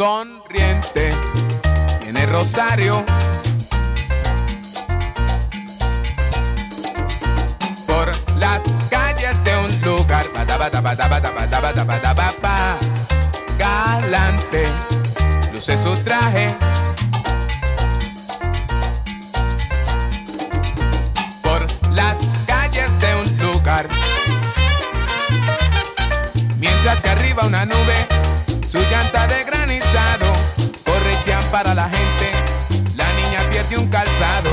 sonriente. Viene Rosario. Por las calles de un lugar. Galante. Luce su traje. Por las calles de un lugar. Mientras que arriba una nube, para la gente, la niña pierde un calzado,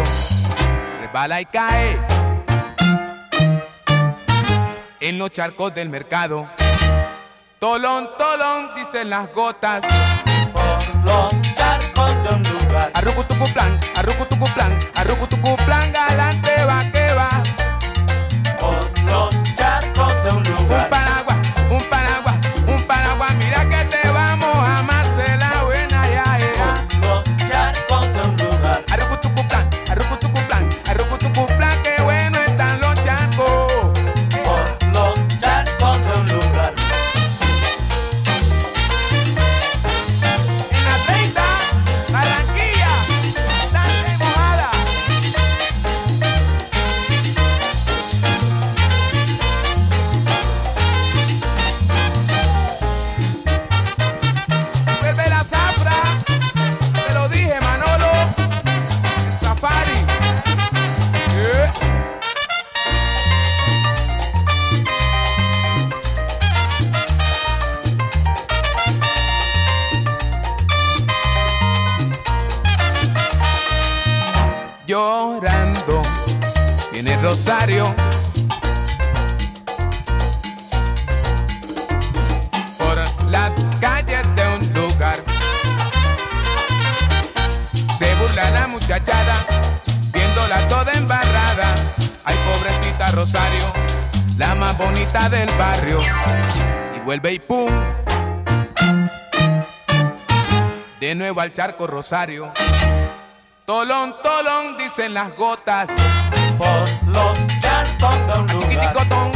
resbala y cae en los charcos del mercado. Tolón, tolón, dicen las gotas. Por los charcos de un lugar. Arrucutucu plan, arrucutucu plan, arrucutucu Viene Rosario. Por las calles de un lugar. Se burla la muchachada, viéndola toda embarrada. Ay, pobrecita Rosario, la más bonita del barrio. Y vuelve y pum. De nuevo al charco Rosario. Tolón, tolón, dicen las gotas. por los charcos de un lugar.